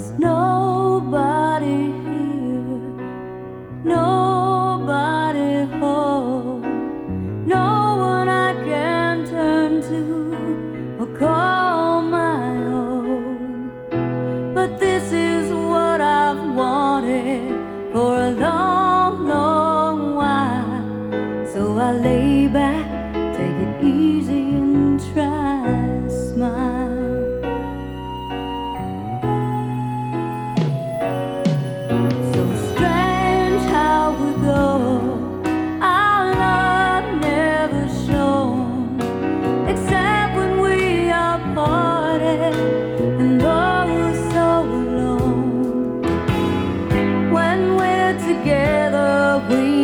There's nobody here, nobody home, no one I can turn to or call my own. But this is what I've wanted for a long, long while. So I lay back, take it easy, and try. Together, we